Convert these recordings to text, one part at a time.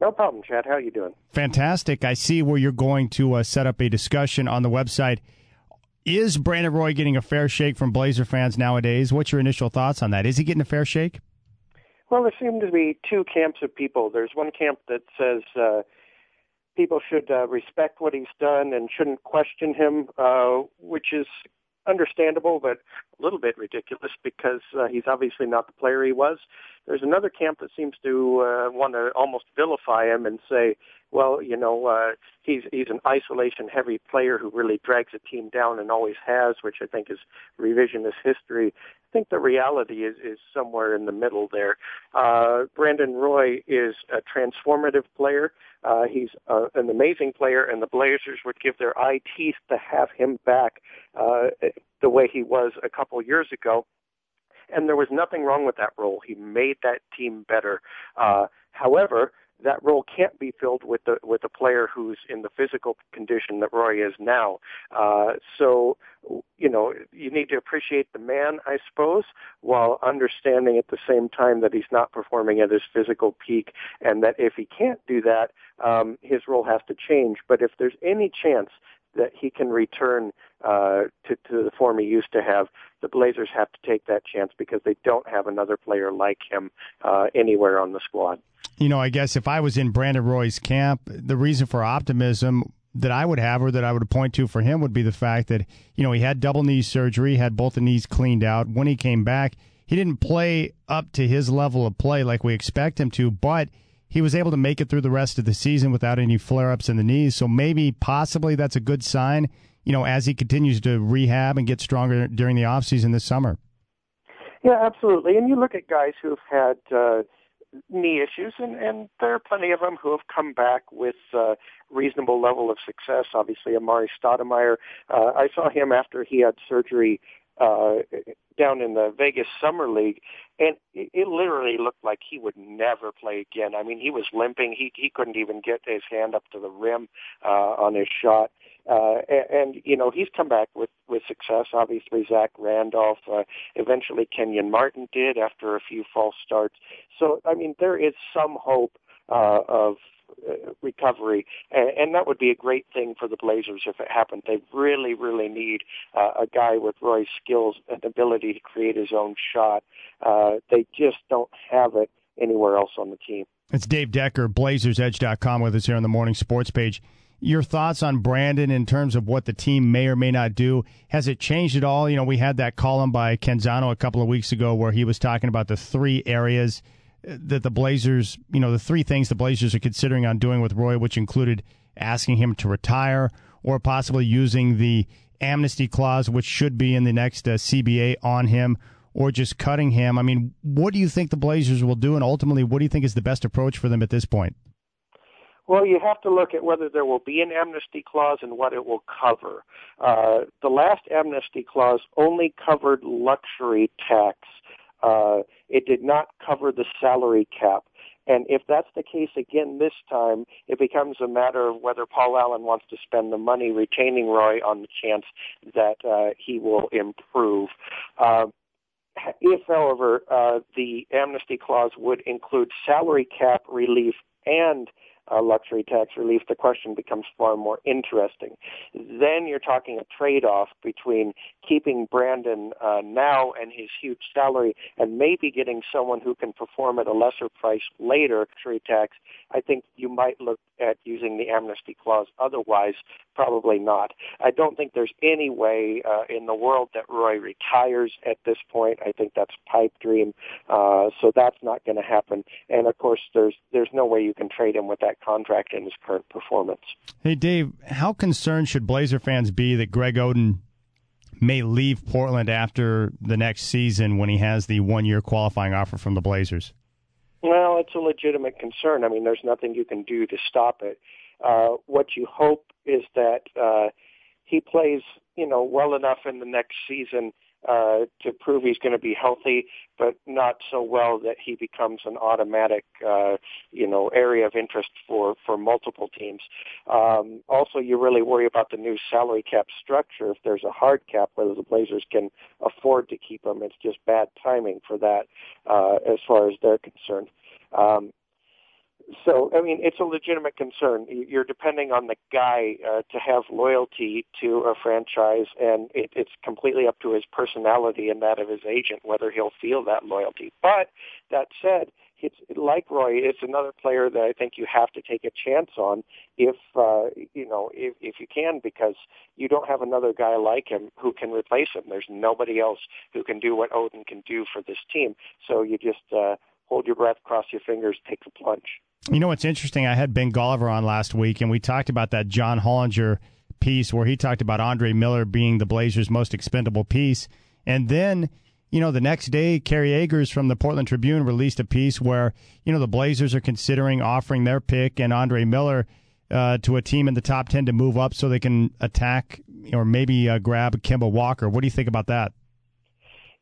No problem, Chad. How are you doing? Fantastic. I see where you're going to uh, set up a discussion on the website. Is Brandon Roy getting a fair shake from Blazer fans nowadays? What's your initial thoughts on that? Is he getting a fair shake? Well, there seem to be two camps of people. There's one camp that says uh, people should uh, respect what he's done and shouldn't question him, uh, which is understandable, but a little bit ridiculous because uh, he's obviously not the player he was. There's another camp that seems to uh, want to almost vilify him and say, well, you know, uh, he's he's an isolation heavy player who really drags a team down and always has, which I think is revisionist history. I think the reality is is somewhere in the middle there. Uh, Brandon Roy is a transformative player. Uh, he's uh, an amazing player, and the Blazers would give their eye teeth to have him back uh, the way he was a couple years ago. And there was nothing wrong with that role. He made that team better. Uh, however, that role can't be filled with the with a player who's in the physical condition that Roy is now. Uh, so, you know, you need to appreciate the man, I suppose, while understanding at the same time that he's not performing at his physical peak, and that if he can't do that, um, his role has to change. But if there's any chance that he can return uh, to, to the form he used to have, the Blazers have to take that chance because they don't have another player like him uh, anywhere on the squad you know, I guess if I was in Brandon Roy's camp, the reason for optimism that I would have or that I would point to for him would be the fact that, you know, he had double knee surgery, had both the knees cleaned out. When he came back, he didn't play up to his level of play like we expect him to, but he was able to make it through the rest of the season without any flare ups in the knees. So maybe, possibly, that's a good sign, you know, as he continues to rehab and get stronger during the offseason this summer. Yeah, absolutely. And you look at guys who've had, uh, knee issues, and, and there are plenty of them who have come back with uh, reasonable level of success. Obviously, Amar'e Stoudemire. Uh, I saw him after he had surgery uh, down in the Vegas Summer League, and it, it literally looked like he would never play again. I mean, he was limping; he he couldn't even get his hand up to the rim uh, on his shot. Uh, and, and you know he's come back with with success. Obviously, Zach Randolph. Uh, eventually, Kenyon Martin did after a few false starts. So, I mean, there is some hope uh, of recovery, and, and that would be a great thing for the Blazers if it happened. They really, really need uh, a guy with Roy's skills and ability to create his own shot. Uh, they just don't have it anywhere else on the team. It's Dave Decker, BlazersEdge.com, with us here on the morning sports page. Your thoughts on Brandon in terms of what the team may or may not do? Has it changed at all? You know, we had that column by Canzano a couple of weeks ago where he was talking about the three areas that the Blazers, you know, the three things the Blazers are considering on doing with Roy, which included asking him to retire or possibly using the amnesty clause, which should be in the next uh, CBA on him, or just cutting him. I mean, what do you think the Blazers will do, and ultimately, what do you think is the best approach for them at this point? Well, you have to look at whether there will be an amnesty clause and what it will cover. Uh, the last amnesty clause only covered luxury tax uh, it did not cover the salary cap. And if that's the case again this time, it becomes a matter of whether Paul Allen wants to spend the money retaining Roy on the chance that uh, he will improve. Uh, if, however, uh, the amnesty clause would include salary cap relief and uh, luxury tax relief, the question becomes far more interesting. Then you're talking a trade-off between keeping Brandon uh, now and his huge salary and maybe getting someone who can perform at a lesser price later, luxury tax. I think you might look at using the amnesty clause. Otherwise, probably not. I don't think there's any way uh, in the world that Roy retires at this point. I think that's pipe dream. Uh, so that's not going to happen. And of course, there's there's no way you can trade him with that contract and his current performance. Hey, Dave, how concerned should Blazer fans be that Greg Oden may leave Portland after the next season when he has the one year qualifying offer from the Blazers? Well, it's a legitimate concern. I mean, there's nothing you can do to stop it. Uh, what you hope is that uh, he plays, you know, well enough in the next season uh, to prove he's going to be healthy, but not so well that he becomes an automatic, uh, you know, area of interest for for multiple teams. Um, also, you really worry about the new salary cap structure. If there's a hard cap, whether the Blazers can afford to keep him, it's just bad timing for that, uh, as far as they're concerned. Um, So, I mean, it's a legitimate concern. You're depending on the guy uh, to have loyalty to a franchise, and it, it's completely up to his personality and that of his agent whether he'll feel that loyalty. But that said, it's like Roy. It's another player that I think you have to take a chance on if uh, you know if if you can because you don't have another guy like him who can replace him. There's nobody else who can do what Oden can do for this team. So you just uh, hold your breath, cross your fingers, take the plunge. You know what's interesting? I had Ben Golliver on last week, and we talked about that John Hollinger piece where he talked about Andre Miller being the Blazers' most expendable piece, and then you know, the next day, Kerry Eggers from the Portland Tribune released a piece where, you know, the Blazers are considering offering their pick and Andre Miller uh, to a team in the top 10 to move up so they can attack or maybe uh, grab Kemba Walker. What do you think about that?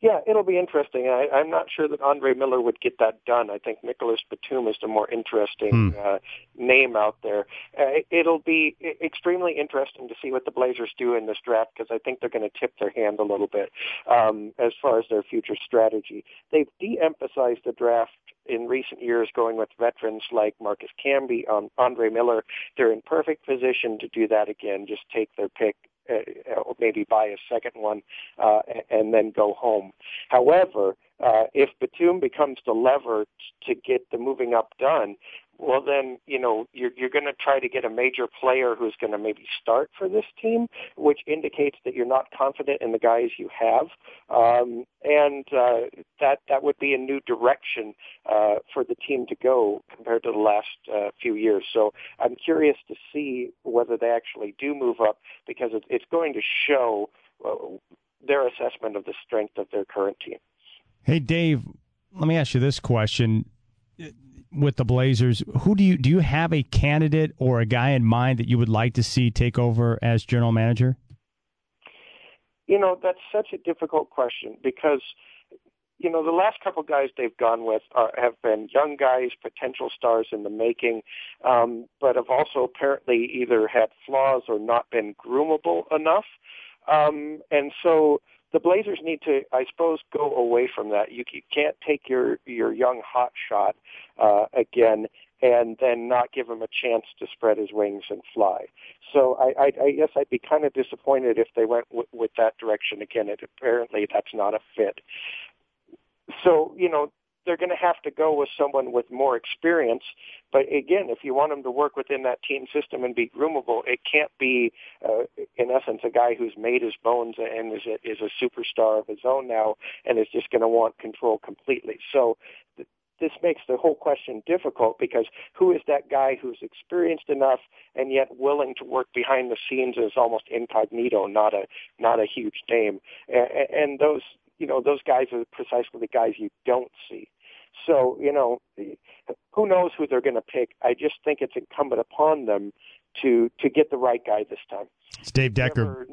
Yeah, it'll be interesting. I, I'm not sure that Andre Miller would get that done. I think Nicolas Batum is the more interesting hmm. uh, name out there. Uh, it'll be extremely interesting to see what the Blazers do in this draft because I think they're going to tip their hand a little bit um, as far as their future strategy. They've de-emphasized the draft in recent years going with veterans like Marcus Camby, um, Andre Miller. They're in perfect position to do that again. Just take their pick uh, or maybe buy a second one uh, and then go home. However, uh, if Batum becomes the lever to get the moving up done, well then you know you're you're going to try to get a major player who's going to maybe start for this team, which indicates that you're not confident in the guys you have, um, and uh, that that would be a new direction uh, for the team to go compared to the last uh, few years. So I'm curious to see whether they actually do move up because it, it's going to show uh, their assessment of the strength of their current team. Hey Dave, let me ask you this question with the Blazers, who do you do you have a candidate or a guy in mind that you would like to see take over as general manager? You know, that's such a difficult question because you know the last couple guys they've gone with are, have been young guys, potential stars in the making, um, but have also apparently either had flaws or not been groomable enough. Um, and so the Blazers need to, I suppose, go away from that. You, you can't take your your young hot shot uh, again and then not give him a chance to spread his wings and fly. So I, I, I guess I'd be kind of disappointed if they went w- with that direction again. It, apparently, that's not a fit. So you know, they're going to have to go with someone with more experience. But again, if you want them to work within that team system and be groomable, it can't be, uh, in essence, a guy who's made his bones and is a, is a superstar of his own now and is just going to want control completely. So th- this makes the whole question difficult because who is that guy who's experienced enough and yet willing to work behind the scenes as almost incognito, not a not a huge name, and, and those you know, those guys are precisely the guys you don't see. So, you know, who knows who they're going to pick? I just think it's incumbent upon them to to get the right guy this time. It's Dave Decker. You ever,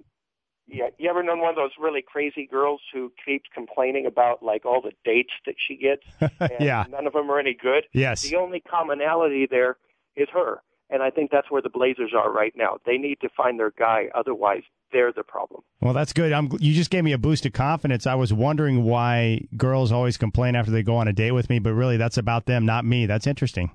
yeah, you ever known one of those really crazy girls who keeps complaining about like all the dates that she gets? yeah, none of them are any good. Yes, the only commonality there is her. And I think that's where the Blazers are right now. They need to find their guy. Otherwise, they're the problem. Well, that's good. I'm, you just gave me a boost of confidence. I was wondering why girls always complain after they go on a date with me, but really that's about them, not me. That's interesting.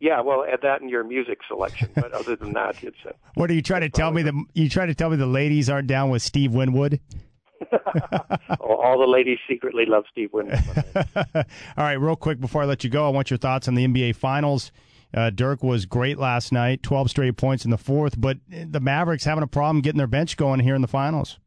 Yeah, well, add that in your music selection. But other than that, it's. Uh, what are you trying to tell me? The you try to tell me the ladies aren't down with Steve Winwood? All the ladies secretly love Steve Winwood. All right, real quick before I let you go, I want your thoughts on the NBA Finals. Uh, Dirk was great last night, 12 straight points in the fourth, but the Mavericks having a problem getting their bench going here in the finals.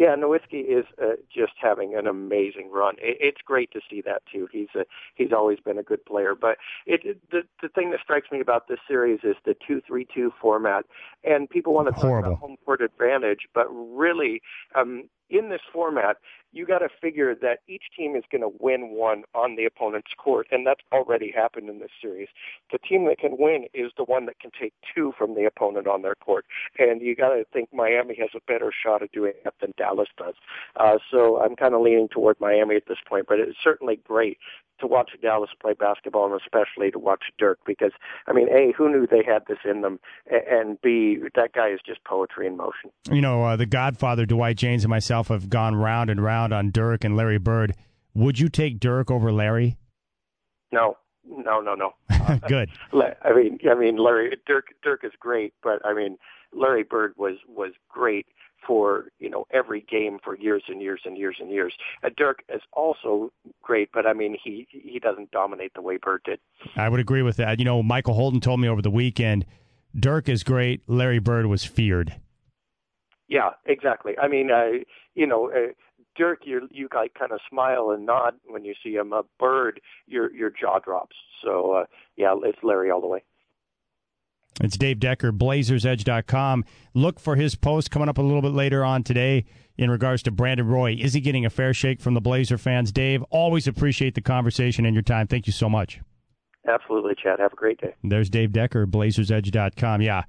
Yeah, Nowitzki is uh, just having an amazing run. It, it's great to see that too. He's a, he's always been a good player. But it, it the the thing that strikes me about this series is the two three two format, and people want to talk Horrible. about home court advantage, but really, um, in this format, you got to figure that each team is going to win one on the opponent's court, and that's already happened in this series. The team that can win is the one that can take two from the opponent on their court, and you got to think Miami has a better shot of doing that than Dallas does. Uh, so I'm kind of leaning toward Miami at this point, but it's certainly great to watch Dallas play basketball, and especially to watch Dirk, because I mean, a who knew they had this in them, and b that guy is just poetry in motion. You know, uh, the Godfather, Dwight Jaynes, and myself have gone round and round on Dirk and Larry Bird. Would you take Dirk over Larry? No, no, no, no. Good. I mean, I mean, Larry Dirk Dirk is great, but I mean, Larry Bird was was great for you know every game for years and years and years and years. Uh, Dirk is also great, but I mean, he he doesn't dominate the way Bird did. I would agree with that. You know, Michael Holton told me over the weekend, Dirk is great. Larry Bird was feared. Yeah, exactly. I mean, uh, you know, uh, Dirk, you you like kind of smile and nod when you see him. A Bird, your your jaw drops. So uh, yeah, it's Larry all the way. It's Dave Decker, BlazersEdge.com. Look for his post coming up a little bit later on today in regards to Brandon Roy. Is he getting a fair shake from the Blazer fans? Dave, always appreciate the conversation and your time. Thank you so much. Absolutely, Chad. Have a great day. There's Dave Decker, BlazersEdge.com. Yeah.